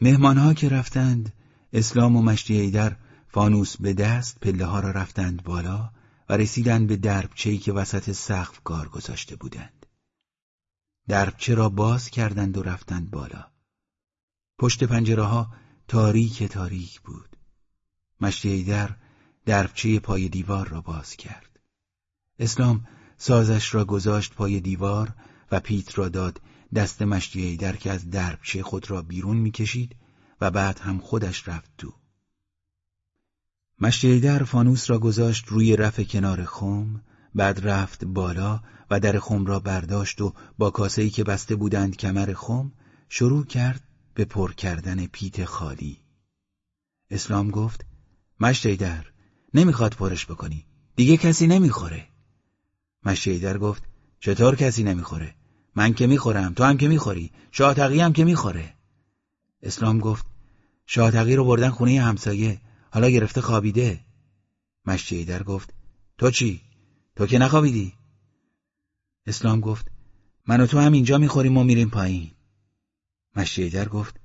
مهمانها که رفتند اسلام و مشتی در فانوس به دست پله ها را رفتند بالا و رسیدند به دربچهی که وسط سقف کار گذاشته بودند. دربچه را باز کردند و رفتند بالا. پشت پنجره ها تاریک تاریک بود. مشتی در دربچه پای دیوار را باز کرد. اسلام سازش را گذاشت پای دیوار و پیت را داد دست مشتی در که از دربچه خود را بیرون می‌کشید و بعد هم خودش رفت تو. مشتی در فانوس را گذاشت روی رف کنار خم بعد رفت بالا و در خم را برداشت و با کاسه‌ای که بسته بودند کمر خم شروع کرد به پر کردن پیت خالی. اسلام گفت مشتی در نمی‌خواد پرش بکنی دیگه کسی نمی‌خوره. مشتی در گفت چطور کسی نمی‌خوره؟ من که می‌خورم تو هم که می‌خوری شاهتقی هم که می‌خوره. اسلام گفت شاهتقی رو بردن خونه همسایه حالا گرفته خوابیده مشتی در گفت تو چی؟ تو که نخوابیدی؟ اسلام گفت من و تو هم اینجا می‌خوریم و میریم پایین مشتی در گفت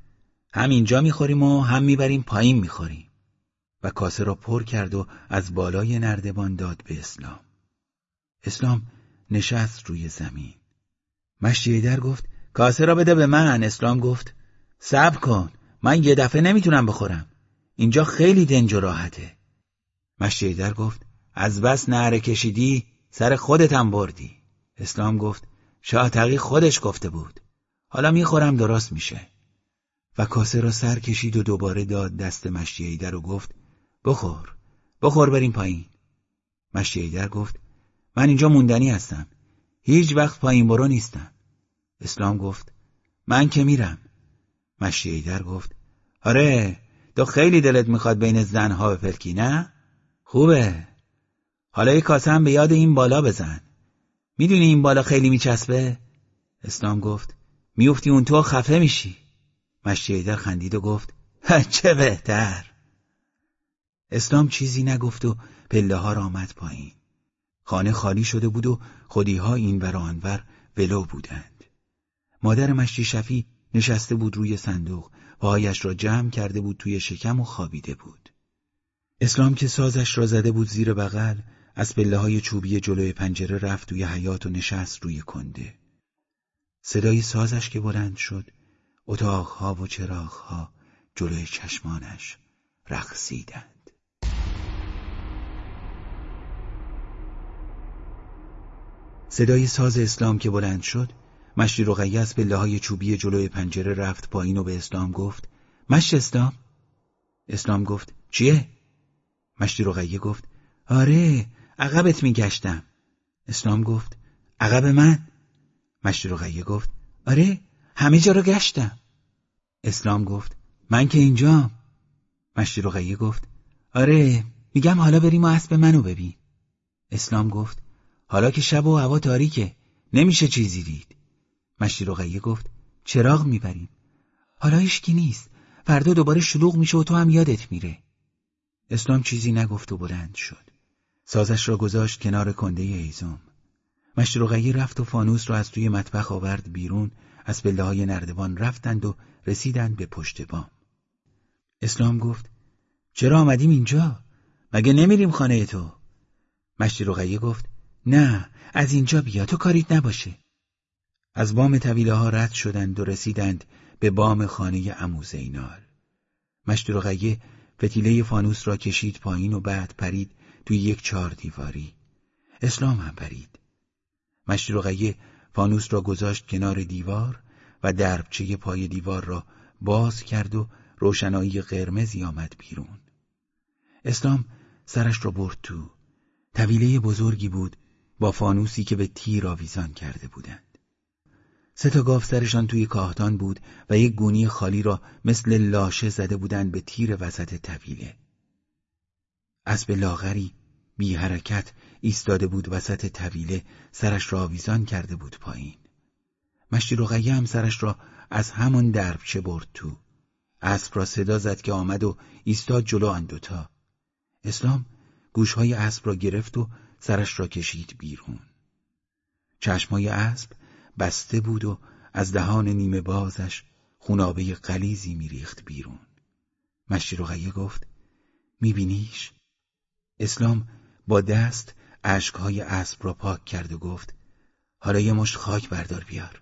هم اینجا می‌خوریم و هم می‌بریم پایین می‌خوریم و کاسه را پر کرد و از بالای نردبان داد به اسلام اسلام نشست روی زمین مشتی در گفت کاسه را بده به من اسلام گفت. صبر کن من یه دفعه نمی‌تونم بخورم. اینجا خیلی دنج و راحته. مشتی گفت از بس نهره کشیدی سر خودتم بردی. اسلام گفت شاه خودش گفته بود. حالا می‌خورم درست میشه. و کاسه را سر کشید و دوباره داد دست مشتی در و گفت بخور بخور بریم پایین. مشتی در گفت من اینجا موندنی هستم. هیچ وقت پایین برو نیستم اسلام گفت من که میرم. مشتی گفت آره تو خیلی دلت می‌خواد بین زنها بپلکی نه؟ خوبه. حالا یه هم به یاد این بالا بزن. می‌دونی این بالا خیلی میچسبه؟ اسلام گفت میفتی اون تو خفه میشی. مشتی در خندید و گفت چه بهتر. اسلام چیزی نگفت و پله ها را آمد پایین. خانه خالی شده بود و خودیها این ور آنور ولو بودند مادر مشتی شفی نشسته بود روی صندوق پایش را جمع کرده بود توی شکم و خوابیده بود. اسلام که سازش را زده بود زیر بغل از پله های چوبی جلوی پنجره رفت توی حیات و نشست روی کنده. صدای سازش که بلند شد اتاقها و چراغها جلوی چشمانش رقصیدند. صدای ساز اسلام که بلند شد مشتی رقیه از پله های چوبی جلوی پنجره رفت پایین و به اسلام گفت مشت اسلام؟ اسلام گفت چیه؟ مشتی رقیه گفت آره عقبت میگشتم. اسلام گفت عقب من؟ مشتی رقیه گفت آره همه جا رو گشتم. اسلام گفت من که اینجام. مشتی رقیه گفت آره میگم حالا بریم و اسب منو ببین. اسلام گفت حالا که شب و هوا تاریکه نمیشه چیزی دید. مشتی رقیه گفت چراغ می‌بریم. حالا هیچکی نیست. فردا دوباره شلوغ میشه و تو هم یادت میره. اسلام چیزی نگفت و بلند شد. سازش را گذاشت کنار کنده ایزم مشتی رقیه رفت و فانوس را از توی مطبخ آورد بیرون. از پله های نردبان رفتند و رسیدند به پشت بام. اسلام گفت چرا آمدیم اینجا؟ مگه نمیریم خانه تو؟ مشتی رقیه گفت نه از اینجا بیا تو کاریت نباشه از بام طویله ها رد شدند و رسیدند به بام خانه امو زینال. فتیله فانوس را کشید پایین و بعد پرید توی یک چهار دیواری. اسلام هم پرید. مشت رقیه فانوس را گذاشت کنار دیوار و دربچه پای دیوار را باز کرد و روشنایی قرمزی آمد بیرون. اسلام سرش را برد تو. طویله بزرگی بود با فانوسی که به تیر آویزان کرده بودند. سه تا گاو سرشان توی کاهتان بود و یک گونی خالی را مثل لاشه زده بودند به تیر وسط طویله. اسب لاغری بی حرکت ایستاده بود وسط طویله سرش را آویزان کرده بود پایین. مشتی رقیه هم سرش را از همان دربچه برد تو. اسب را صدا زد که آمد و ایستاد جلو آن دوتا. اسلام گوشهای اسب را گرفت و سرش را کشید بیرون. چشمای اسب بسته بود و از دهان نیمه بازش خونابه قلیزی میریخت بیرون مشتی رقیه گفت میبینیش؟ اسلام با دست اشکهای اسب را پاک کرد و گفت حالا یه مشت خاک بردار بیار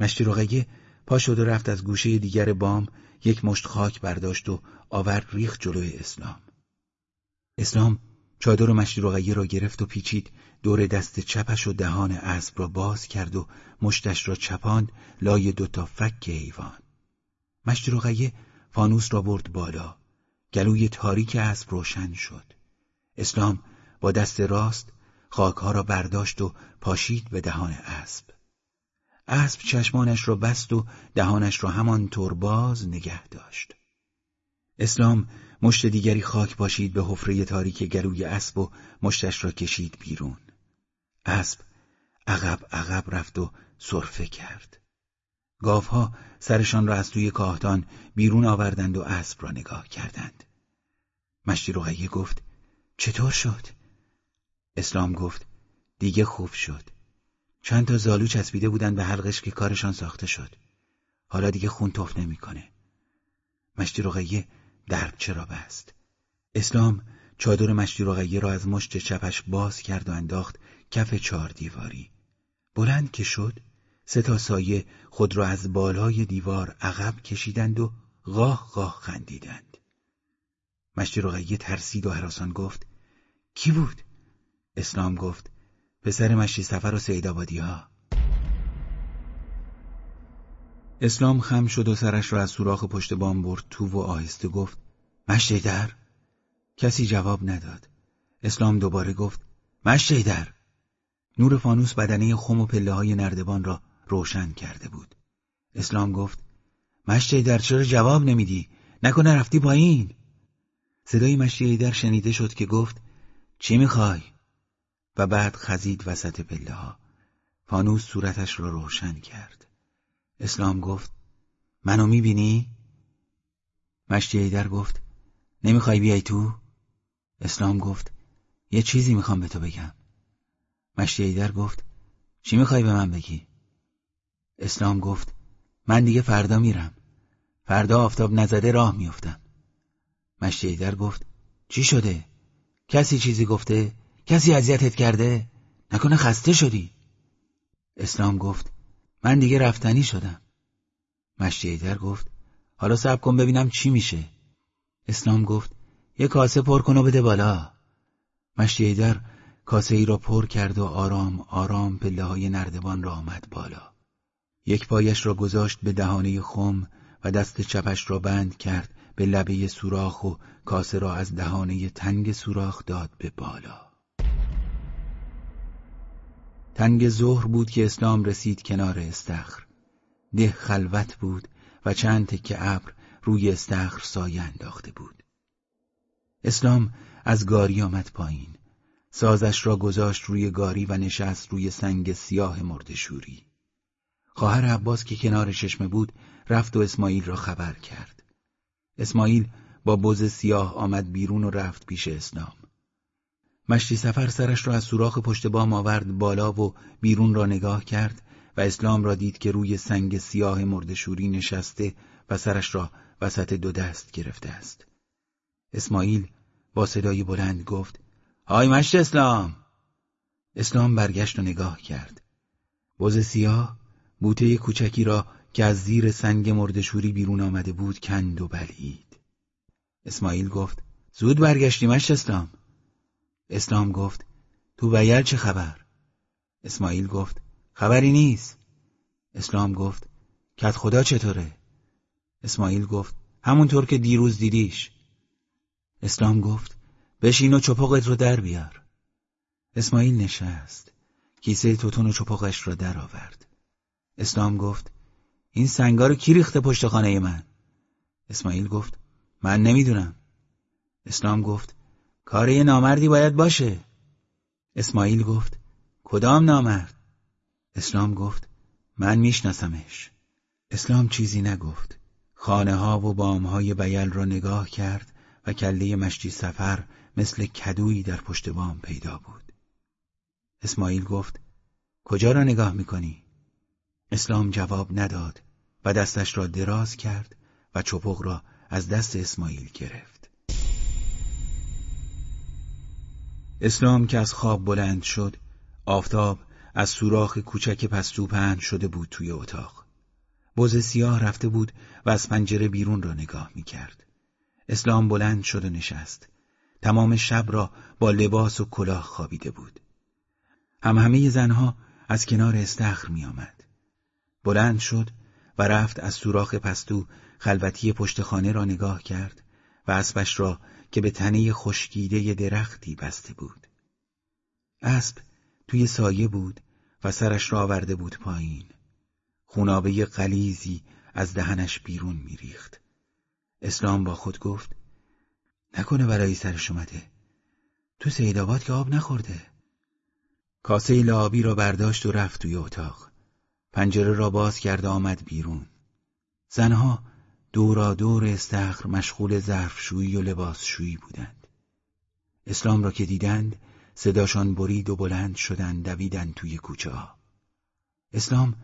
مشتی رقیه پا شد و رفت از گوشه دیگر بام یک مشت خاک برداشت و آورد ریخت جلوی اسلام اسلام چادر رقیه را گرفت و پیچید. دور دست چپش و دهان اسب را باز کرد و مشتش را چپاند. لای دوتا فک حیوان. مشتی رقیه فانوس را برد بالا. گلوی تاریک اسب روشن شد. اسلام با دست راست خاکها را برداشت و پاشید به دهان اسب. اسب چشمانش را بست و دهانش را همانطور باز نگه داشت. اسلام مشت دیگری خاک پاشید به حفره تاریک گلوی اسب و مشتش را کشید بیرون. اسب عقب عقب رفت و صرفه کرد. گاوها سرشان را از توی کاهتان بیرون آوردند و اسب را نگاه کردند. مشتی رقیه گفت چطور شد؟ اسلام گفت دیگه خوب شد. چند تا زالو چسبیده بودن به حلقش که کارشان ساخته شد. حالا دیگه خون توف نمی‌کنه. مشتی رقیه درد چرا بست اسلام چادر مشتی رقیه را از مشت چپش باز کرد و انداخت کف چهار دیواری. بلند که شد سه تا سایه خود را از بالای دیوار عقب کشیدند و غاه غاه خندیدند. مشتی رقیه ترسید و حراسان گفت کی بود؟ اسلام گفت پسر مشتی سفر و سیدابادی ها اسلام خم شد و سرش را از سوراخ پشت بام برد تو و آهسته گفت مشتی در؟ کسی جواب نداد اسلام دوباره گفت مشتی در نور فانوس بدنه خم و پله های نردبان را روشن کرده بود اسلام گفت مشتی در چرا جواب نمیدی؟ نکنه رفتی پایین صدای مشتی در شنیده شد که گفت چی می‌خوای؟ و بعد خزید وسط پله ها فانوس صورتش را روشن کرد اسلام گفت منو می‌بینی؟ مشتی در گفت نمی‌خوای بیای تو؟ اسلام گفت یه چیزی می‌خوام به تو بگم مشتی در گفت چی می‌خوای به من بگی؟ اسلام گفت من دیگه فردا میرم فردا آفتاب نزده راه میفتم مشتی در گفت چی شده؟ کسی چیزی گفته؟ کسی اذیتت کرده؟ نکنه خسته شدی؟ اسلام گفت من دیگه رفتنی شدم. مشتی در گفت حالا صبر کن ببینم چی میشه. اسلام گفت یه کاسه پر کن و بده بالا. مشتی در کاسه ای را پر کرد و آرام آرام پله های نردبان را آمد بالا. یک پایش را گذاشت به دهانه خم و دست چپش را بند کرد به لبه سوراخ و کاسه را از دهانه تنگ سوراخ داد به بالا. تنگ ظهر بود که اسلام رسید کنار استخر. ده خلوت بود و چند تکه ابر روی استخر سایه انداخته بود. اسلام از گاری آمد پایین. سازش را گذاشت روی گاری و نشست روی سنگ سیاه مردشوری خواهر عباس که کنار چشمه بود رفت و اسماعیل را خبر کرد. اسماعیل با بز سیاه آمد بیرون و رفت پیش اسلام. مشتی سفر سرش را از سوراخ پشت بام آورد بالا و بیرون را نگاه کرد و اسلام را دید که روی سنگ سیاه مردشوری نشسته و سرش را وسط دو دست گرفته است. اسماعیل با صدای بلند گفت های مشت اسلام! اسلام برگشت و نگاه کرد. بز سیاه بوته کوچکی را که از زیر سنگ مردشوری بیرون آمده بود کند و بلید اسماعیل گفت زود برگشتی مشت اسلام! اسلام گفت تو بیل چه خبر؟ اسماعیل گفت خبری نیست. اسلام گفت کت خدا چطوره؟ اسماعیل گفت همونطور که دیروز دیدیش. اسلام گفت بشین و چپاقت رو در بیار. اسماعیل نشست. کیسه توتون و چپاقش را در آورد. اسلام گفت این سنگا رو کی ریخته پشت خانه من؟ اسماعیل گفت من نمی‌دونم. اسلام گفت کار یه نامردی باید باشه. اسماعیل گفت کدام نامرد؟ اسلام گفت من میشناسمش. اسلام چیزی نگفت. خانه ها و بام های بیل را نگاه کرد و کله مشتی سفر مثل کدویی در پشت بام پیدا بود. اسماعیل گفت کجا را نگاه می‌کنی؟ اسلام جواب نداد و دستش را دراز کرد و چپق را از دست اسماعیل گرفت. اسلام که از خواب بلند شد آفتاب از سوراخ کوچک پستو پهن شده بود توی اتاق بز سیاه رفته بود و از پنجره بیرون را نگاه می کرد. اسلام بلند شد و نشست. تمام شب را با لباس و کلاه خوابیده بود. هم همه زنها از کنار استخر می آمد. بلند شد و رفت از سوراخ پستو خلوتی پشت خانه را نگاه کرد و اسبش را که به تنه خشکیده درختی بسته بود. اسب توی سایه بود و سرش را آورده بود پایین. خونابه قلیزی از دهنش بیرون میریخت. اسلام با خود گفت نکنه برای سرش اومده. تو سیداباد که آب نخورده. کاسه لابی را برداشت و رفت توی اتاق. پنجره را باز کرده آمد بیرون. زنها دورا دور استخر مشغول ظرفشویی و لباسشویی بودند. اسلام را که دیدند صداشان برید و بلند شدند دویدند توی کوچه ها. اسلام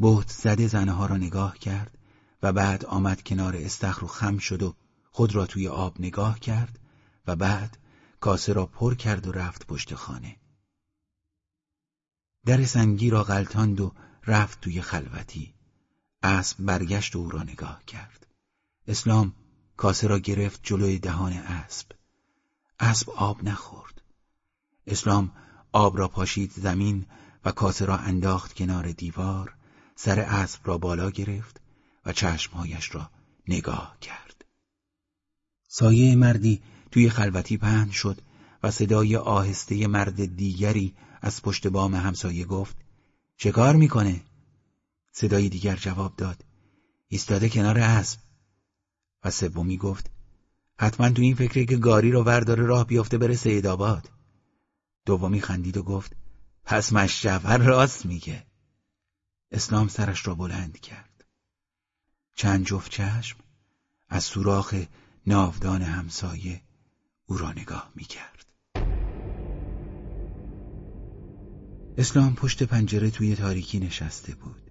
بهت زده زنها را نگاه کرد و بعد آمد کنار استخر و خم شد و خود را توی آب نگاه کرد و بعد کاسه را پر کرد و رفت پشت خانه. در سنگی را غلطاند و رفت توی خلوتی. اسب برگشت و او را نگاه کرد. اسلام کاسه را گرفت جلوی دهان اسب. اسب آب نخورد. اسلام آب را پاشید زمین و کاسه را انداخت کنار دیوار سر اسب را بالا گرفت و چشمهایش را نگاه کرد. سایه مردی توی خلوتی پهن شد و صدای آهسته مرد دیگری از پشت بام همسایه گفت چه کار می‌کنه؟ صدای دیگر جواب داد ایستاده کنار اسب و سومی گفت حتما تو این فکره که گاری رو ورداره راه بیافته بره سید آباد. دومی خندید و گفت پس مشجفر راست میگه. اسلام سرش را بلند کرد. چند جفت چشم از سوراخ ناودان همسایه او را نگاه می‌کرد. اسلام پشت پنجره توی تاریکی نشسته بود.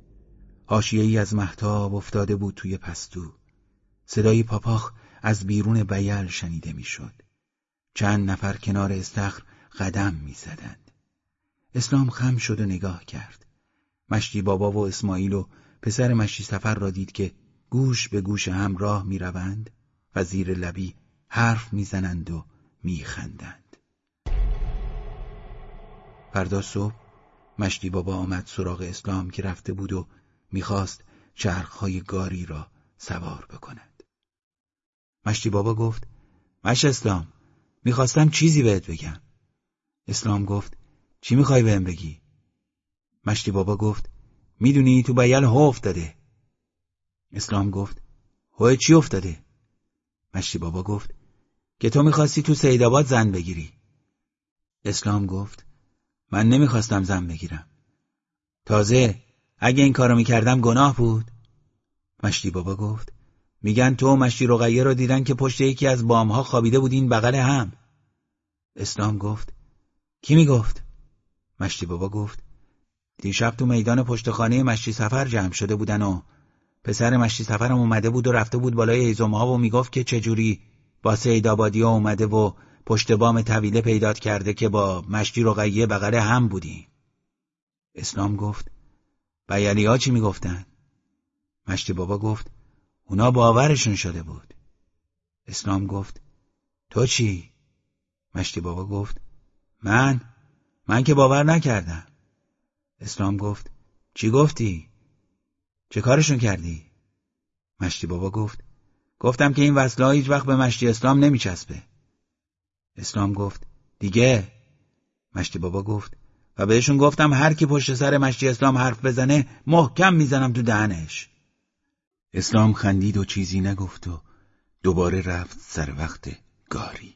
حاشیه ای از محتاب افتاده بود توی پستو. صدای پاپاخ از بیرون بیل شنیده می‌شد. چند نفر کنار استخر قدم می‌زدند. اسلام خم شد و نگاه کرد. مشتی بابا و اسماعیل و پسر مشتی سفر را دید که گوش به گوش هم راه می‌روند و زیر لبی حرف می‌زنند و میخندند. فردا صبح مشتی بابا آمد سراغ اسلام که رفته بود و می‌خواست چرخهای گاری را سوار بکند. مشتی بابا گفت مش اسلام می‌خواستم چیزی بهت بگم. اسلام گفت چی می‌خوای بهم بگی؟ مشتی بابا گفت می‌دونی تو بیل هو افتاده. اسلام گفت هو چی افتاده؟ مشتی بابا گفت که تو می‌خواستی تو سیداباد زن بگیری. اسلام گفت من نمی‌خواستم زن بگیرم. تازه اگه این کارو می‌کردم گناه بود مشتی بابا گفت میگن تو مشتی رقیه رو دیدن که پشت یکی از بامها خوابیده بودین بغل هم. اسلام گفت کی می‌گفت؟ مشتی بابا گفت دیشب تو میدان پشت خانه مشتی سفر جمع شده بودن و پسر مشتی سفرم اومده بود و رفته بود بالای ایزومها و می‌گفت که چجوری با سید آبادی اومده و پشت بام طویله پیدات کرده که با مشتی رقیه بغل هم بودی اسلام گفت بیالی ها چی می‌گفتن؟ مشتی بابا گفت اونا باورشون شده بود اسلام گفت تو چی؟ مشتی بابا گفت من من که باور نکردم اسلام گفت چی گفتی؟ چه کارشون کردی؟ مشتی بابا گفت گفتم که این وصله هیچ وقت به مشتی اسلام نمیچسبه اسلام گفت دیگه مشتی بابا گفت و بهشون گفتم هر کی پشت سر مشتی اسلام حرف بزنه محکم می‌زنم تو دهنش اسلام خندید و چیزی نگفت و دوباره رفت سر وقت گاری.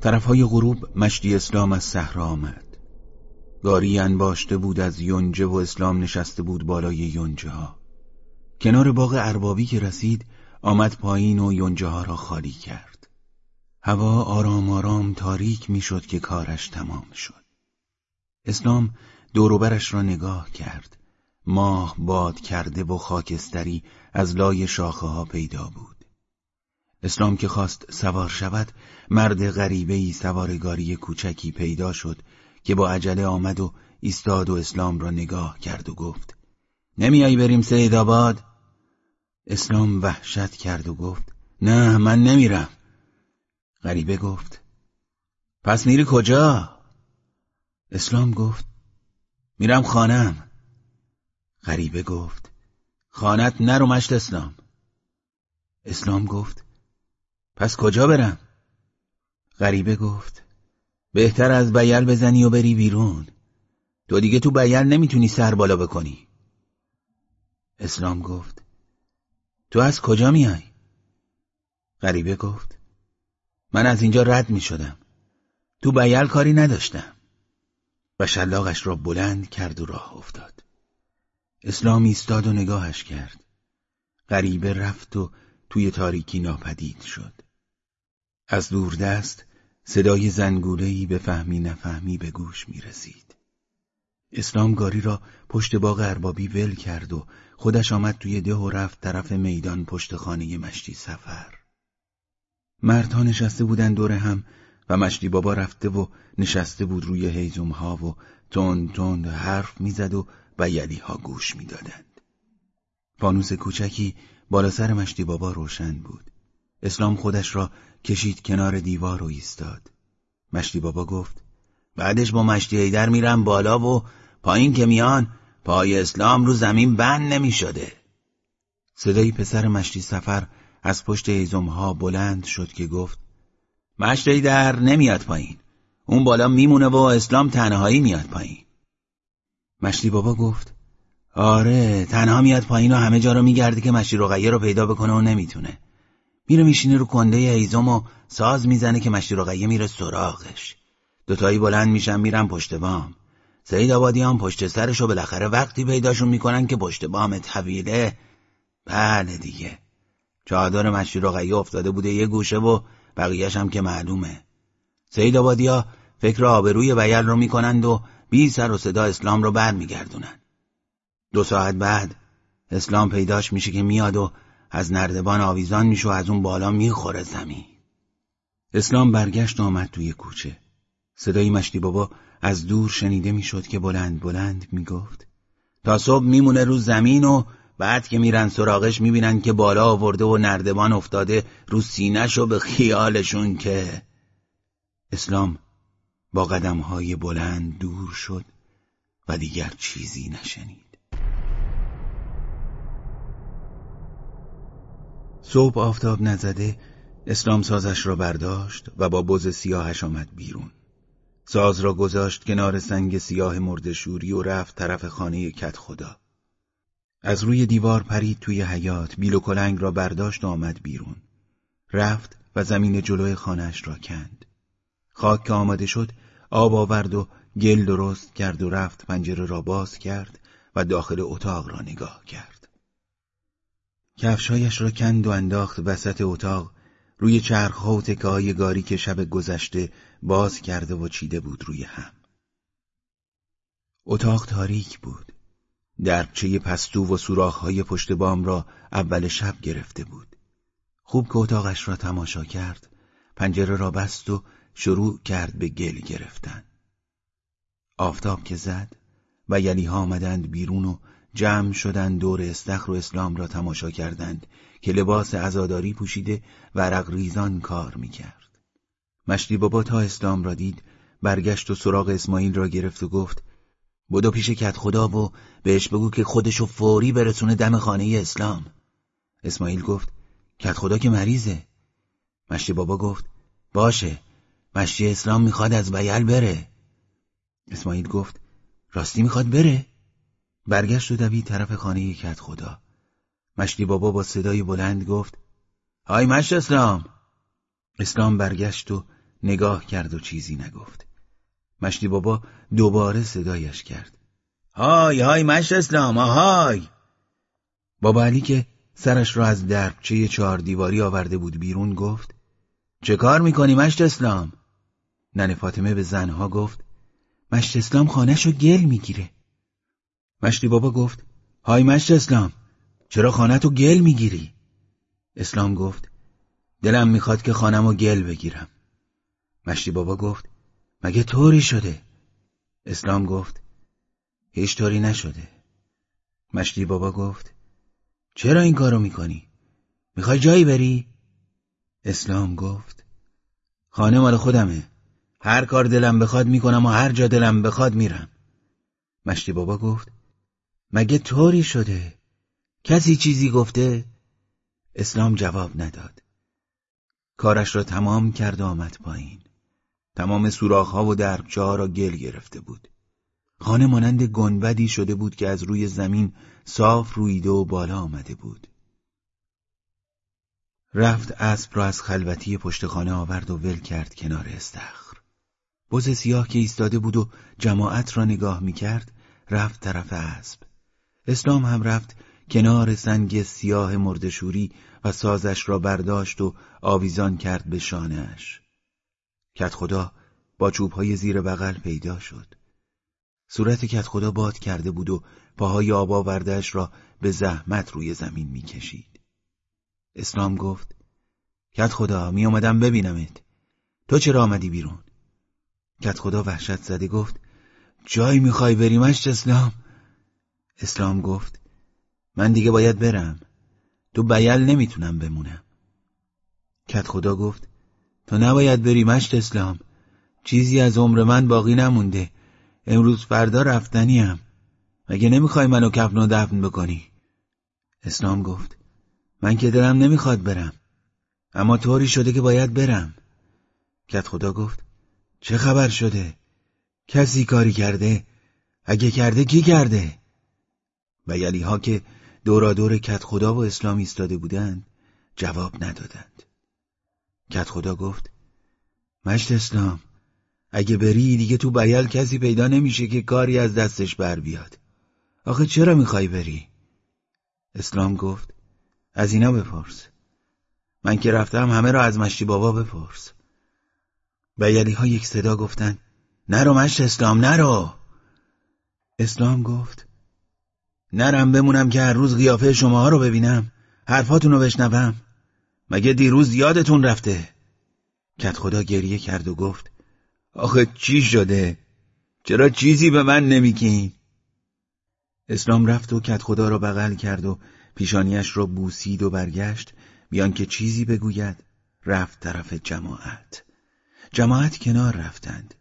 طرفهای غروب مشتی اسلام از صحرا آمد. گاری انباشته بود از یونجه و اسلام نشسته بود بالای یونجه ها کنار باغ اربابی که رسید آمد پایین و یونجه ها را خالی کرد. هوا آرام آرام تاریک می‌شد که کارش تمام شد. اسلام دوروبرش را نگاه کرد ماه باد کرده و خاکستری از لای شاخه ها پیدا بود اسلام که خواست سوار شود مرد غریبه ای سوارگاری کوچکی پیدا شد که با عجله آمد و ایستاد و اسلام را نگاه کرد و گفت نمیایی بریم سید آباد؟ اسلام وحشت کرد و گفت نه من نمیرم غریبه گفت پس میری کجا؟ اسلام گفت میرم خانم. غریبه گفت خانت نرو مشت اسلام. اسلام گفت پس کجا برم؟ غریبه گفت بهتر از بیل بزنی و بری بیرون. تو دیگه تو بیل نمی‌تونی سر بالا بکنی. اسلام گفت تو از کجا میای؟ غریبه گفت من از اینجا رد می شدم تو بیل کاری نداشتم. و شلاقش را بلند کرد و راه افتاد اسلام ایستاد و نگاهش کرد غریبه رفت و توی تاریکی ناپدید شد از دوردست صدای زنگولهی به فهمی نفهمی به گوش می رسید. اسلام گاری را پشت باغ اربابی ول کرد و خودش آمد توی ده و رفت طرف میدان پشت خانه مشتی سفر. مردها نشسته بودن دور هم و مشتی بابا رفته و نشسته بود روی هیزم ها و تند تند حرف می‌زد و بیلی ها گوش می‌دادند. فانوس کوچکی بالا سر مشتی بابا روشن بود. اسلام خودش را کشید کنار دیوار و ایستاد. مشتی بابا گفت بعدش با مشتی ایدر میرم بالا و پایین که میان پای اسلام رو زمین بند نمی شده. صدای پسر مشتی سفر از پشت ها بلند شد که گفت مشتی در نمیاد پایین. اون بالا میمونه و اسلام تنهایی میاد پایین. مشتی بابا گفت آره تنها میاد پایین و همه جا رو میگرده که مشتی رقیه رو پیدا بکنه و نمی‌تونه. میره میشینه رو کنده ایزم و ساز می‌زنه که مشتی رقیه میره سراغش. دوتایی بلند میشن میرن پشت بام. سید آبادی هم پشت سرش و بالاخره وقتی پیداشون می‌کنن که پشت بام طویله بله دیگه. چادر مشتی رقیه افتاده بوده یه گوشه و بقیهش هم که معلومه. سید آبادیا فکر آبروی بیل رو می‌کنند و بی سر و صدا اسلام رو برمیگردونن دو ساعت بعد اسلام پیداش میشه که میاد و از نردبان آویزان میشه و از اون بالا می‌خوره زمین. اسلام برگشت و آمد توی کوچه. صدای مشتی بابا از دور شنیده می‌شد که بلند بلند می‌گفت تا صبح میمونه رو زمین و بعد که میرن سراغش می‌بینن که بالا آورده و نردبان افتاده رو سینش و به خیالشون که اسلام با قدمهای بلند دور شد و دیگر چیزی نشنید. صبح آفتاب نزده اسلام سازش را برداشت و با بز سیاهش آمد بیرون. ساز را گذاشت کنار سنگ سیاه مردشوری و رفت طرف خانه کت خدا از روی دیوار پرید توی حیات بیل و کلنگ را برداشت و آمد بیرون. رفت و زمین جلوی خانهش را کند. خاک که آمده شد آب آورد و گل درست کرد و رفت پنجره را باز کرد و داخل اتاق را نگاه کرد. کفشهایش را کند و انداخت وسط اتاق. روی چرخها و تکه گاری که شب گذشته باز کرده و چیده بود روی هم. اتاق تاریک بود. دربچه پستو و سوراخهای پشت بام را اول شب گرفته بود خوب که اتاقش را تماشا کرد پنجره را بست و شروع کرد به گل گرفتن آفتاب که زد و یلی ها آمدند بیرون و جمع شدند دور استخر و اسلام را تماشا کردند که لباس عزاداری پوشیده و عرق ریزان کار می‌کرد. مشتی بابا تا اسلام را دید برگشت و سراغ اسماعیل را گرفت و گفت بدو پیش کت خدا و بهش بگو که خودشو فوری برسونه دم خانه اسلام. اسماعیل گفت کت خدا که مریضه. مشتی بابا گفت باشه مشتی اسلام می‌خواد از بیل بره. اسماعیل گفت راستی می‌خواد بره؟ برگشت و دوید طرف خانه کت خدا. مشتی بابا با صدای بلند گفت های مشت اسلام. اسلام برگشت و نگاه کرد و چیزی نگفت. مشتی بابا دوباره صدایش کرد های های مشت اسلام آهای بابا علی که سرش را از دربچه چهار دیواری آورده بود بیرون گفت چه کار می‌کنی مشت اسلام؟ ننه فاطمه به زنها گفت مشت اسلام خانهشو گل می‌گیره مشتی بابا گفت های مشت اسلام چرا خانه تو گل می‌گیری؟ اسلام گفت دلم می‌خواد که خانم گل بگیرم مشتی بابا گفت مگه طوری شده؟ اسلام گفت هیچ طوری نشده مشتی بابا گفت چرا این کارو می‌کنی؟ می‌خوای جایی بری؟ اسلام گفت خانه مال خودمه هر کار دلم بخواد می‌کنم و هر جا دلم بخواد میرم مشتی بابا گفت مگه طوری شده؟ کسی چیزی گفته؟ اسلام جواب نداد کارش را تمام کرد و آمد پایین تمام سوراخ‌ها و دربچه را گل گرفته بود. خانه مانند گنبدی شده بود که از روی زمین صاف رویده و بالا آمده بود. رفت اسب را از خلوتی پشت خانه آورد و ول کرد کنار استخر. بز سیاه که ایستاده بود و جماعت را نگاه می‌کرد رفت طرف اسب. اسلام هم رفت کنار سنگ سیاه مردشوری و سازش را برداشت و آویزان کرد به شانهش کت خدا با چوبهای زیر بغل پیدا شد صورت کت خدا باد کرده بود و پاهای آب آوردهش را به زحمت روی زمین می‌کشید. اسلام گفت کت خدا می اومدم ببینمت تو چرا آمدی بیرون؟ کت خدا وحشت زده گفت جایی می‌خوای بریمش اسلام؟ اسلام گفت من دیگه باید برم تو بیل نمی‌تونم بمونم کت خدا گفت تو نباید بری مشت اسلام. چیزی از عمر من باقی نمونده. امروز فردا رفتنیم مگه نمی‌خوای منو کفن و دفن بکنی؟ اسلام گفت من که دلم نمی‌خواد برم. اما طوری شده که باید برم. کت خدا گفت چه خبر شده؟ کسی کاری کرده؟ اگه کرده کی کرده؟ و یلی ها که دورا دور کت خدا و اسلام ایستاده بودند جواب ندادند. کت خدا گفت مشت اسلام اگه بری دیگه تو بیل کسی پیدا نمیشه که کاری از دستش بر بیاد. آخه چرا می‌خوای بری؟ اسلام گفت از اینا بپرس. من که رفتم همه را از مشتی بابا بپرس. بیلی ها یک صدا گفتن نرو مشت اسلام نرو! اسلام گفت نرم بمونم که هر روز قیافه شما رو ببینم حرفاتون رو بشنوم. مگه دیروز یادتون رفته؟ کت خدا گریه کرد و گفت آخه چی شده؟ چرا چیزی به من نمیگین؟ اسلام رفت و کت خدا را بغل کرد و پیشانیش را بوسید و برگشت بیان که چیزی بگوید رفت طرف جماعت. جماعت کنار رفتند.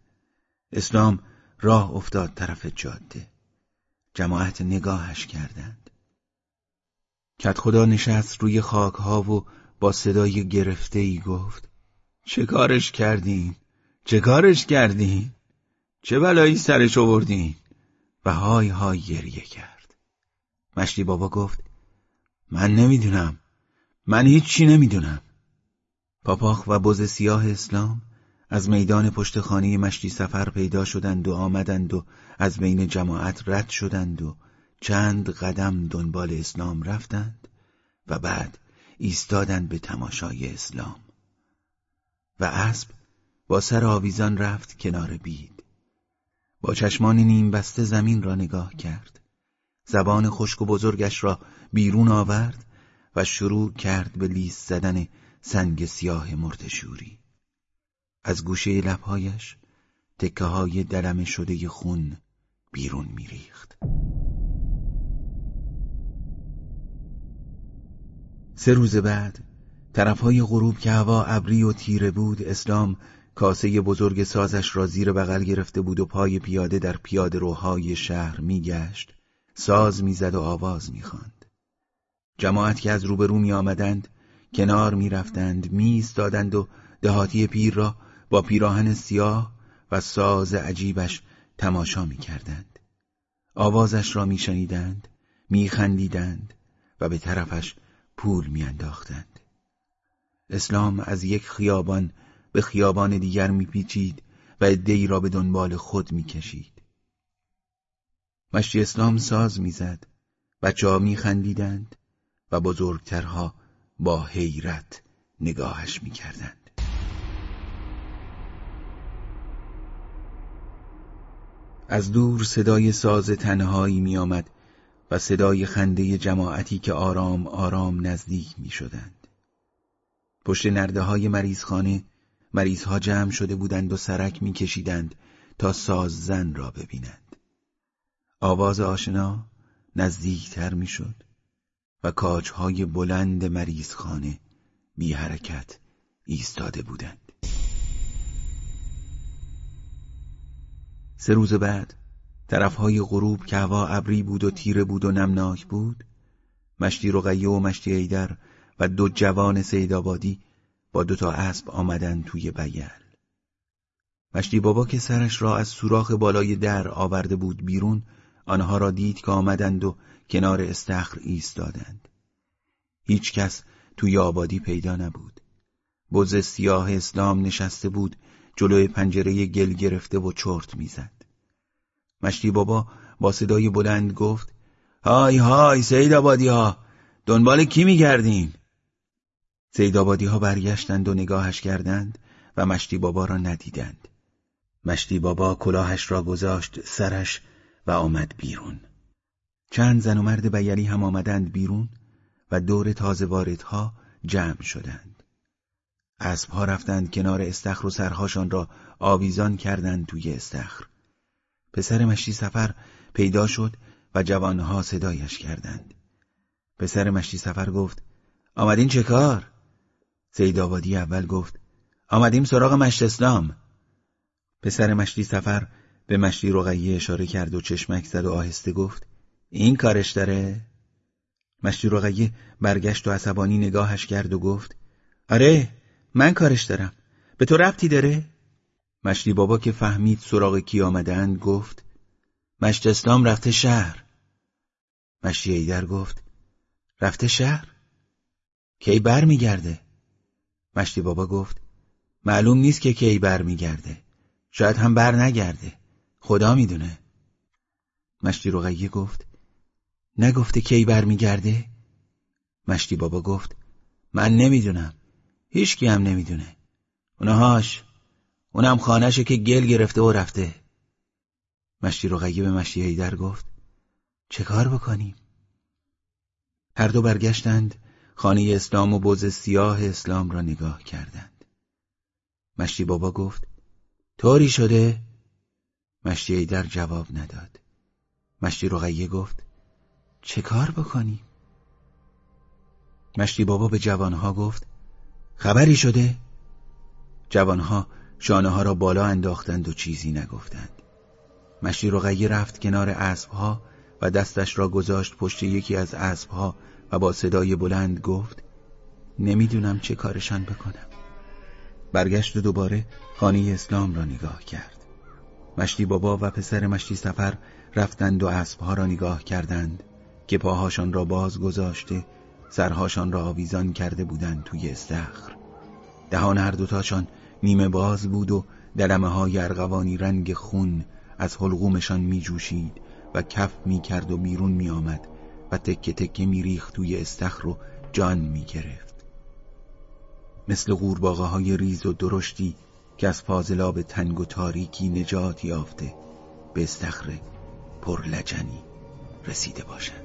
اسلام راه افتاد طرف جاده. جماعت نگاهش کردند. کت خدا نشست روی خاک ها و با صدای گرفته ای گفت چه کارش کردین؟ چه کارش کردین؟ چه بلایی سرش آوردین؟ و های های گریه کرد مشتی بابا گفت من نمی‌دونم من هیچی نمی‌دونم پاپاخ و بز سیاه اسلام از میدان پشت خانه مشتی سفر پیدا شدند و آمدند و از بین جماعت رد شدند و چند قدم دنبال اسلام رفتند و بعد ایستادند به تماشای اسلام. و اسب با سر آویزان رفت کنار بید. با چشمان نیم بسته زمین را نگاه کرد. زبان خشک و بزرگش را بیرون آورد و شروع کرد به لیست زدن سنگ سیاه مرتشوری. از گوشه لبهایش تکه های دلم شده خون بیرون میریخت. سه روز بعد طرفهای غروب که هوا ابری و تیره بود اسلام کاسه بزرگ سازش را زیر بغل گرفته بود و پای پیاده در پیاده روهای شهر میگشت ساز می‌زد و آواز می‌خواند جماعت که از روبرو می آمدند کنار می‌رفتند می و دهاتی پیر را با پیراهن سیاه و ساز عجیبش تماشا می کردند. آوازش را می شنیدند، می و به طرفش پول می انداختند. اسلام از یک خیابان به خیابان دیگر می پیچید و ادهی را به دنبال خود می کشید. مشتی اسلام ساز می‌زد، بچه ها می خندیدند و بزرگترها با حیرت نگاهش می کردند. از دور صدای ساز تنهایی می آمد و صدای خنده جماعتی که آرام آرام نزدیک می شدند. پشت نرده های مریضخانه مریضها جمع شده بودند و سرک می کشیدند تا ساز زن را ببینند. آواز آشنا نزدیکتر می شد و کاجهای بلند مریضخانه بی حرکت ایستاده بودند. سه روز بعد طرفهای غروب که هوا ابری بود و تیره بود و نمناک بود مشتی رقیه و مشتی ایدر و دو جوان سیدابادی با دو تا اسب آمدن توی بیل. مشتی بابا که سرش را از سوراخ بالای در آورده بود بیرون آنها را دید که آمدند و کنار استخر ایستادند. هیچ کس توی آبادی پیدا نبود. بز سیاه اسلام نشسته بود جلوی پنجره گل گرفته و چرت می‌زد. مشتی بابا با صدای بلند گفت های های سید آبادی ها دنبال کی میگردین؟ سید آبادی ها برگشتند و نگاهش کردند و مشتی بابا را ندیدند. مشتی بابا کلاهش را گذاشت سرش و آمد بیرون. چند زن و مرد بیلی هم آمدند بیرون و دور تازه واردها جمع شدند. اسبها رفتند کنار استخر و سرهاشان را آویزان کردند توی استخر. پسر مشتی سفر پیدا شد و جوانها صدایش کردند پسر مشتی سفر گفت آمدین چه کار؟ سید آبادی اول گفت آمدیم سراغ مشت اسلام پسر مشتی سفر به مشتی رقیه اشاره کرد و چشمک زد و آهسته گفت این کارش داره؟ مشتی رقیه برگشت و عصبانی نگاهش کرد و گفت آره من کارش دارم به تو ربطی داره؟ مشتی بابا که فهمید سراغ کی آمدند گفت مشت اسلام رفته شهر. مشتی ایدر گفت رفته شهر؟ کی بر میگرده؟ مشتی بابا گفت معلوم نیست که کی بر میگرده شاید هم بر نگرده. خدا می‌دونه. مشتی رقیه گفت نگفته کی بر میگرده؟ مشتی بابا گفت من نمی‌دونم. هیچکی هم نمی‌دونه. اونهاش. اونم خانهشه که گل گرفته و رفته مشتی رقیه به مشتی هیدر گفت چه کار بکنیم؟ هر دو برگشتند خانه اسلام و بوز سیاه اسلام را نگاه کردند مشتی بابا گفت طوری شده؟ مشتی ایدر جواب نداد مشتی رقیه گفت چه کار بکنیم؟ مشتی بابا به جوانها گفت خبری شده؟ جوانها شانه ها را بالا انداختند و چیزی نگفتند. مشتی رقیه رفت کنار اسبها و دستش را گذاشت پشت یکی از اسبها و با صدای بلند گفت نمی‌دونم چه کارشان بکنم. برگشت و دوباره خانه اسلام را نگاه کرد. مشتی بابا و پسر مشتی سفر رفتند و اسبها را نگاه کردند که پاهاشان را باز گذاشته سرهاشان را آویزان کرده بودند توی استخر. دهان هر دوتاشان نیمه باز بود و دلمه های ارغوانی رنگ خون از حلقومشان می جوشید و کف می کرد و بیرون می آمد و تکه تکه می ریخت توی استخر و جان می گرفت مثل قورباغه های ریز و درشتی که از فاضلاب تنگ و تاریکی نجات یافته به استخر پرلجنی رسیده باشند.